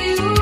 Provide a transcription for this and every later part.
you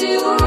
to